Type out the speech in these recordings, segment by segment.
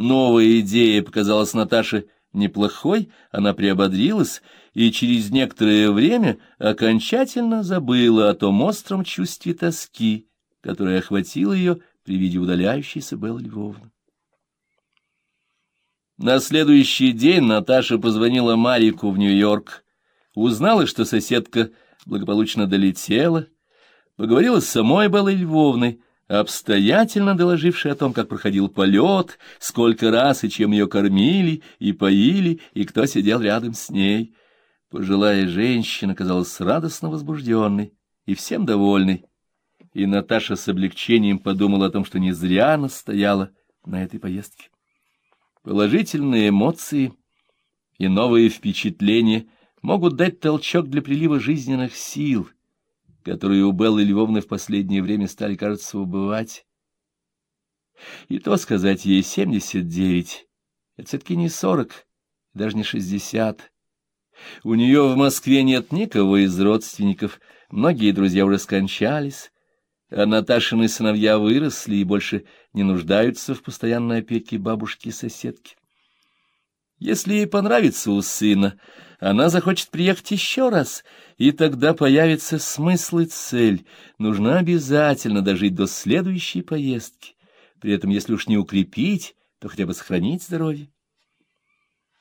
Новая идея показалась Наташе неплохой, она приободрилась и через некоторое время окончательно забыла о том остром чувстве тоски, которое охватило ее при виде удаляющейся Беллы Львовны. На следующий день Наташа позвонила Марику в Нью-Йорк, узнала, что соседка благополучно долетела, поговорила с самой Беллой Львовной, обстоятельно доложившей о том, как проходил полет, сколько раз и чем ее кормили и поили, и кто сидел рядом с ней. Пожилая женщина казалась радостно возбужденной и всем довольной, и Наташа с облегчением подумала о том, что не зря она стояла на этой поездке. Положительные эмоции и новые впечатления могут дать толчок для прилива жизненных сил, которые у Беллы Львовны в последнее время стали, кажется, убывать. И то сказать ей семьдесят девять, это все-таки не сорок, даже не шестьдесят. У нее в Москве нет никого из родственников, многие друзья уже скончались, а Наташины сыновья выросли и больше не нуждаются в постоянной опеке бабушки и соседки. Если ей понравится у сына, она захочет приехать еще раз, и тогда появится смысл и цель. Нужно обязательно дожить до следующей поездки. При этом, если уж не укрепить, то хотя бы сохранить здоровье.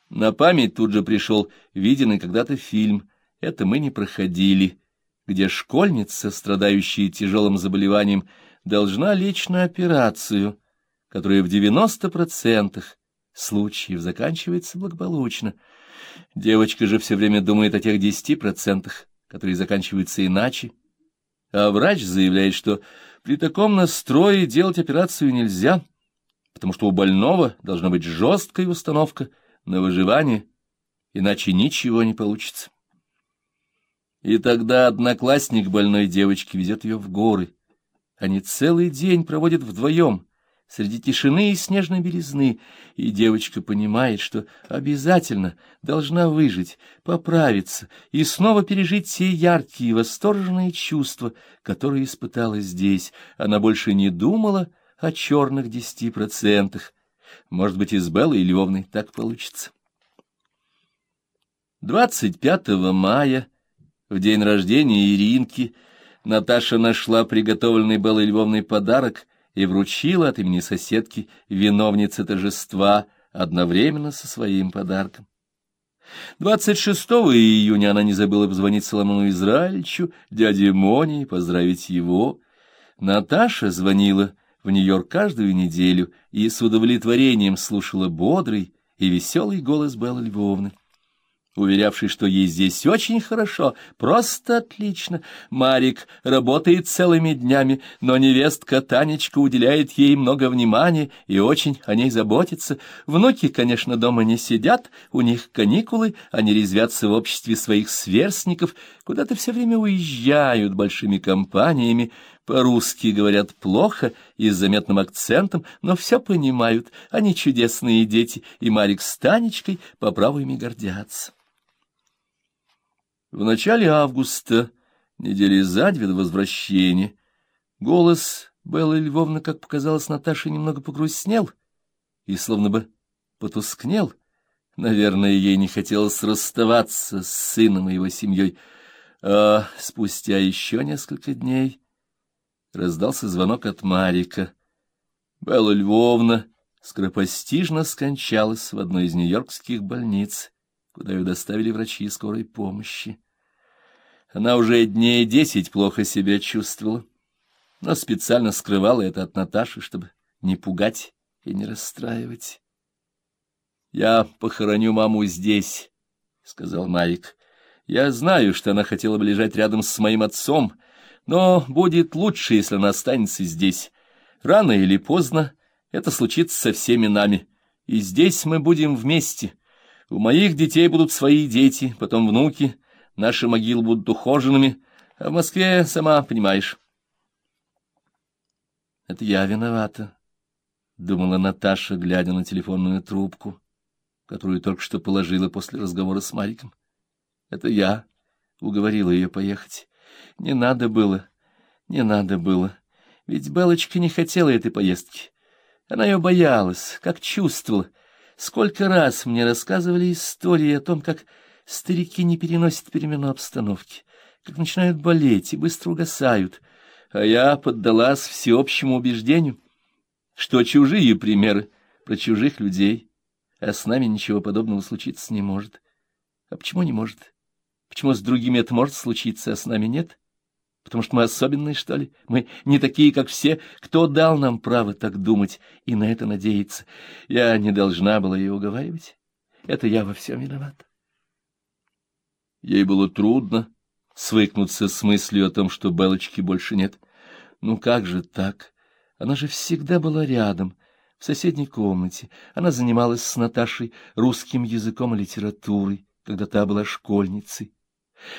На память тут же пришел виденный когда-то фильм «Это мы не проходили», где школьница, страдающая тяжелым заболеванием, должна лечь на операцию, которая в 90% случаев заканчивается благополучно. Девочка же все время думает о тех 10%, которые заканчиваются иначе. А врач заявляет, что при таком настрое делать операцию нельзя, потому что у больного должна быть жесткая установка на выживание, иначе ничего не получится. И тогда одноклассник больной девочки везет ее в горы. Они целый день проводят вдвоем, среди тишины и снежной белизны, и девочка понимает, что обязательно должна выжить, поправиться и снова пережить те яркие и восторженные чувства, которые испытала здесь. Она больше не думала о черных десяти процентах. Может быть, и с Беллой Львовной так получится. 25 мая в день рождения Иринки Наташа нашла приготовленный Беллой Львовной подарок и вручила от имени соседки виновнице торжества одновременно со своим подарком. 26 июня она не забыла позвонить Соломону Израильевичу, дяде Моне, и поздравить его. Наташа звонила в Нью-Йорк каждую неделю и с удовлетворением слушала бодрый и веселый голос Беллы Львовны уверявший, что ей здесь очень хорошо, просто отлично. Марик работает целыми днями, но невестка Танечка уделяет ей много внимания и очень о ней заботится. Внуки, конечно, дома не сидят, у них каникулы, они резвятся в обществе своих сверстников, куда-то все время уезжают большими компаниями, по-русски говорят плохо и с заметным акцентом, но все понимают, они чудесные дети, и Марик с Танечкой по праву ими гордятся. В начале августа, недели за две до возвращения, голос Беллы Львовны, как показалось Наташе, немного погрустнел и словно бы потускнел. Наверное, ей не хотелось расставаться с сыном и его семьей. А спустя еще несколько дней раздался звонок от Марика. Белла Львовна скоропостижно скончалась в одной из нью-йоркских больниц куда ее доставили врачи скорой помощи. Она уже дней десять плохо себя чувствовала, но специально скрывала это от Наташи, чтобы не пугать и не расстраивать. — Я похороню маму здесь, — сказал Марик. — Я знаю, что она хотела бы лежать рядом с моим отцом, но будет лучше, если она останется здесь. Рано или поздно это случится со всеми нами, и здесь мы будем вместе, у моих детей будут свои дети, потом внуки, наши могилы будут ухоженными, а в Москве, сама понимаешь. Это я виновата, — думала Наташа, глядя на телефонную трубку, которую только что положила после разговора с Мариком. Это я уговорила ее поехать. Не надо было, не надо было, ведь Белочка не хотела этой поездки. Она ее боялась, как чувствовала. Сколько раз мне рассказывали истории о том, как старики не переносят перемену обстановки, как начинают болеть и быстро угасают. А я поддалась всеобщему убеждению, что чужие примеры про чужих людей, а с нами ничего подобного случиться не может. А почему не может? Почему с другими это может случиться, а с нами нет? Потому что мы особенные, что ли? Мы не такие, как все. Кто дал нам право так думать и на это надеяться? Я не должна была ее уговаривать. Это я во всем виновата. Ей было трудно свыкнуться с мыслью о том, что Белочки больше нет. Ну как же так? Она же всегда была рядом, в соседней комнате. Она занималась с Наташей русским языком и литературой, когда та была школьницей.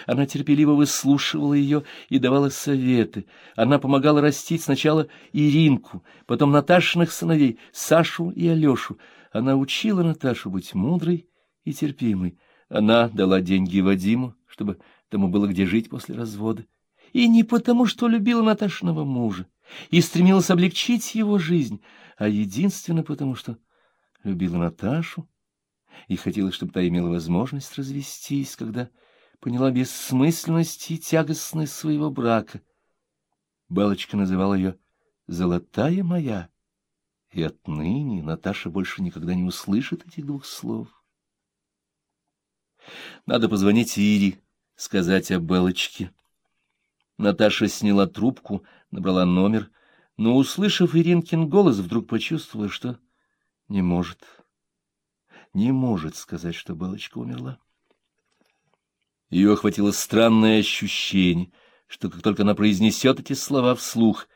Она терпеливо выслушивала ее и давала советы. Она помогала растить сначала Иринку, потом Наташиных сыновей, Сашу и Алешу. Она учила Наташу быть мудрой и терпимой. Она дала деньги Вадиму, чтобы тому было где жить после развода. И не потому, что любила Наташиного мужа и стремилась облегчить его жизнь, а единственно потому, что любила Наташу и хотела, чтобы та имела возможность развестись, когда поняла бессмысленность и тягостность своего брака. Балочка называла ее «золотая моя», и отныне Наташа больше никогда не услышит этих двух слов. Надо позвонить Ире, сказать о Белочке. Наташа сняла трубку, набрала номер, но, услышав Иринкин голос, вдруг почувствовала, что не может, не может сказать, что Белочка умерла. Ее охватило странное ощущение, что как только она произнесет эти слова вслух,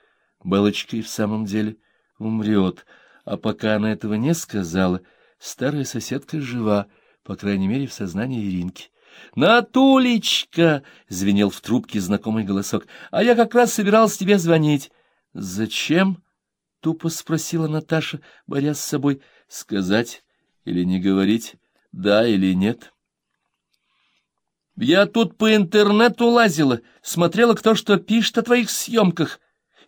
Белочка и в самом деле умрет, а пока она этого не сказала, старая соседка жива, по крайней мере, в сознании Иринки. «Натулечка!» — звенел в трубке знакомый голосок. «А я как раз собирался тебе звонить». «Зачем?» — тупо спросила Наташа, борясь с собой. «Сказать или не говорить, да или нет?» Я тут по интернету лазила, смотрела, кто что пишет о твоих съемках,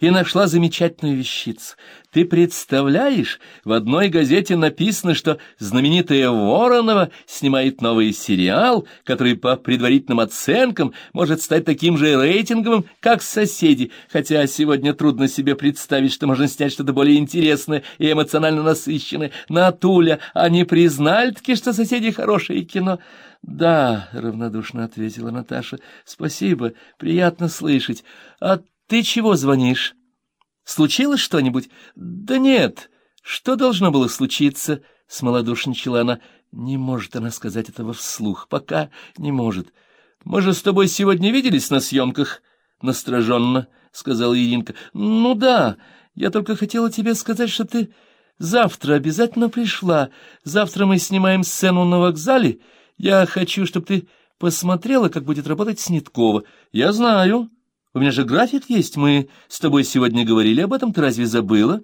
и нашла замечательную вещицу. Ты представляешь, в одной газете написано, что знаменитая Воронова снимает новый сериал, который по предварительным оценкам может стать таким же рейтинговым, как «Соседи», хотя сегодня трудно себе представить, что можно снять что-то более интересное и эмоционально насыщенное. Натуля, они признали-таки, что «Соседи» — хорошее кино. «Да», — равнодушно ответила Наташа, — «спасибо, приятно слышать. А ты чего звонишь? Случилось что-нибудь?» «Да нет. Что должно было случиться?» — смолодушничала она. «Не может она сказать этого вслух. Пока не может. Мы же с тобой сегодня виделись на съемках?» «Настороженно», — сказала Иринка. «Ну да, я только хотела тебе сказать, что ты завтра обязательно пришла. Завтра мы снимаем сцену на вокзале». Я хочу, чтобы ты посмотрела, как будет работать Сниткова. Я знаю. У меня же график есть. Мы с тобой сегодня говорили об этом. Ты разве забыла?»